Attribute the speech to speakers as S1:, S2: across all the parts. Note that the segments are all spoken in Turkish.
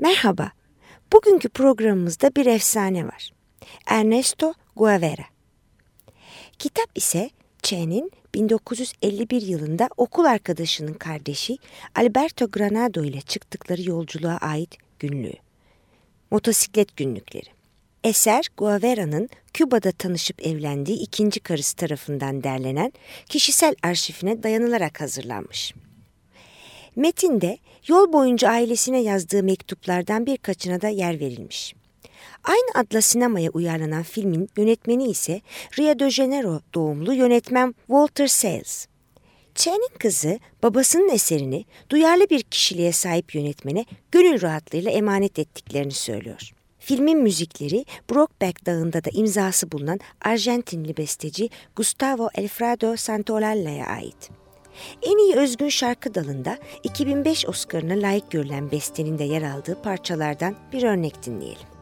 S1: Merhaba, bugünkü programımızda bir efsane var. Ernesto Guevara. Kitap ise Che'nin 1951 yılında okul arkadaşının kardeşi Alberto Granado ile çıktıkları yolculuğa ait günlüğü. Motosiklet günlükleri. Eser Guevara'nın Küba'da tanışıp evlendiği ikinci karısı tarafından derlenen kişisel arşivine dayanılarak hazırlanmış. Metinde yol boyunca ailesine yazdığı mektuplardan birkaçına da yer verilmiş. Aynı adla sinemaya uyarlanan filmin yönetmeni ise Rio de Janeiro doğumlu yönetmen Walter Sales. Chen'in kızı babasının eserini duyarlı bir kişiliğe sahip yönetmene gönül rahatlığıyla emanet ettiklerini söylüyor. Filmin müzikleri Brokeback Dağı'nda da imzası bulunan Arjantinli besteci Gustavo Alfredo Santaolalla'ya ait. En iyi özgün şarkı dalında 2005 Oscar'ına layık görülen bestenin de yer aldığı parçalardan bir örnek dinleyelim.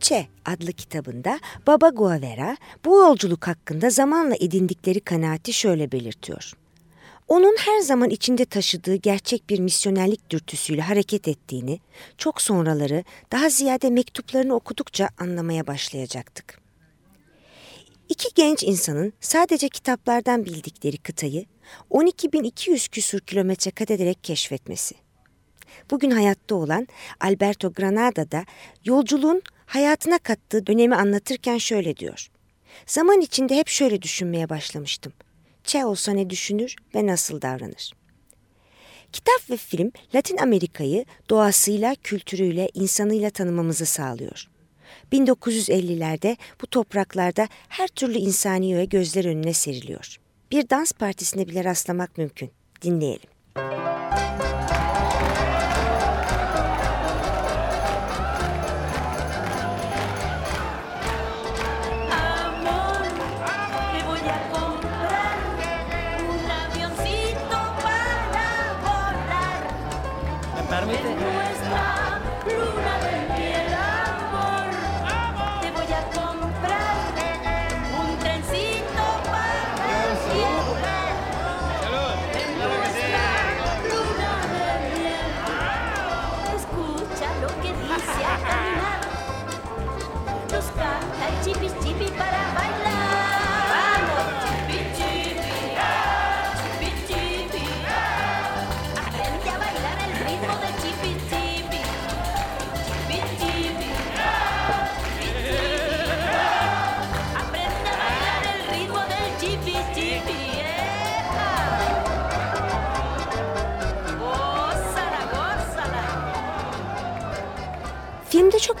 S1: Oğlum Çe adlı kitabında Baba Guevara bu yolculuk hakkında zamanla edindikleri kanaati şöyle belirtiyor. Onun her zaman içinde taşıdığı gerçek bir misyonerlik dürtüsüyle hareket ettiğini, çok sonraları daha ziyade mektuplarını okudukça anlamaya başlayacaktık. İki genç insanın sadece kitaplardan bildikleri kıtayı 12.200 küsur kilometre kat ederek keşfetmesi bugün hayatta olan Alberto Granada da yolculuğun hayatına kattığı dönemi anlatırken şöyle diyor. Zaman içinde hep şöyle düşünmeye başlamıştım. Che olsa ne düşünür ve nasıl davranır? Kitap ve film Latin Amerika'yı doğasıyla, kültürüyle, insanıyla tanımamızı sağlıyor. 1950'lerde bu topraklarda her türlü insani öğe gözler önüne seriliyor. Bir dans partisine bile rastlamak mümkün. Dinleyelim. participar.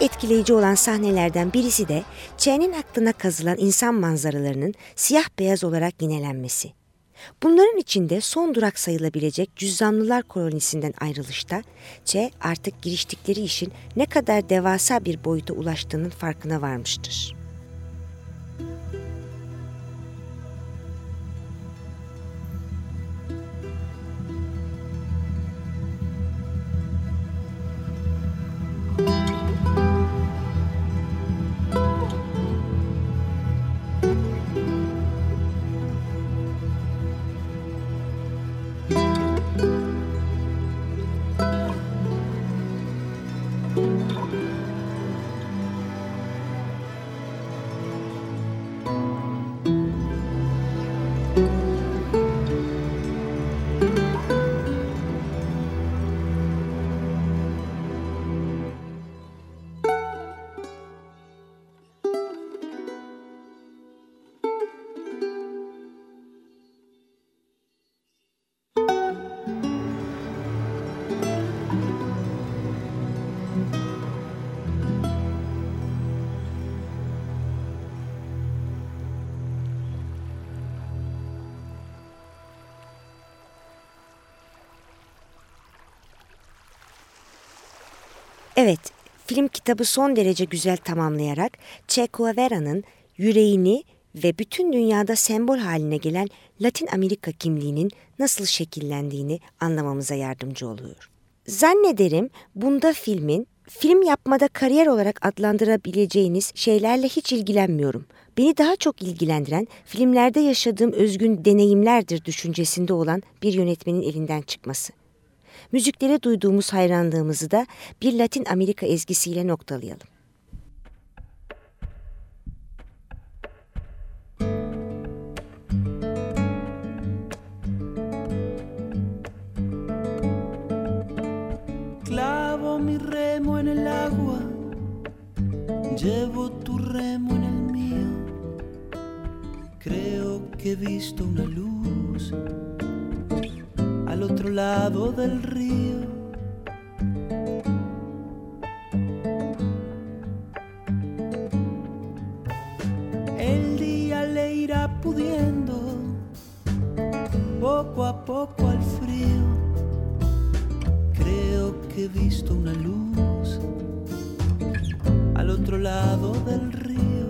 S1: Etkileyici olan sahnelerden birisi de Chen'in aklına kazılan insan manzaralarının siyah beyaz olarak yinelenmesi. Bunların içinde son durak sayılabilecek cüzzamlılar kolonisinden ayrılışta Che artık giriştikleri işin ne kadar devasa bir boyuta ulaştığının farkına varmıştır. Evet, film kitabı son derece güzel tamamlayarak Che Guevara'nın yüreğini ve bütün dünyada sembol haline gelen Latin Amerika kimliğinin nasıl şekillendiğini anlamamıza yardımcı oluyor. Zannederim bunda filmin film yapmada kariyer olarak adlandırabileceğiniz şeylerle hiç ilgilenmiyorum. Beni daha çok ilgilendiren filmlerde yaşadığım özgün deneyimlerdir düşüncesinde olan bir yönetmenin elinden çıkması. Müziklere duyduğumuz hayranlığımızı da bir Latin Amerika ezgisiyle noktalayalım.
S2: Clavo mi remo en el agua, llevo tu remo en el mío. Creo que he visto una luz al otro lado del río. El día le irá pudiendo poco a poco al frío. Creo que he visto una luz al otro lado del río.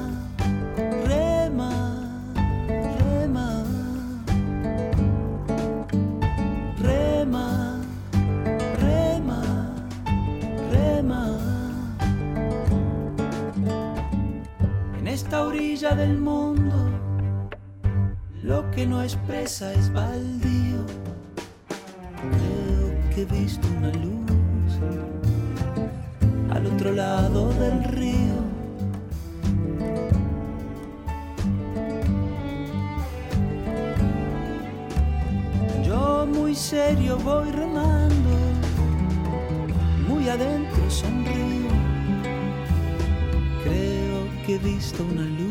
S2: orilla del mundo, lo que no expresa es baldío. Creo que he visto una luz al otro lado del río. Yo muy serio voy remando, muy adentro sonrío. Creo que he visto una luz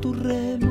S2: Tu remo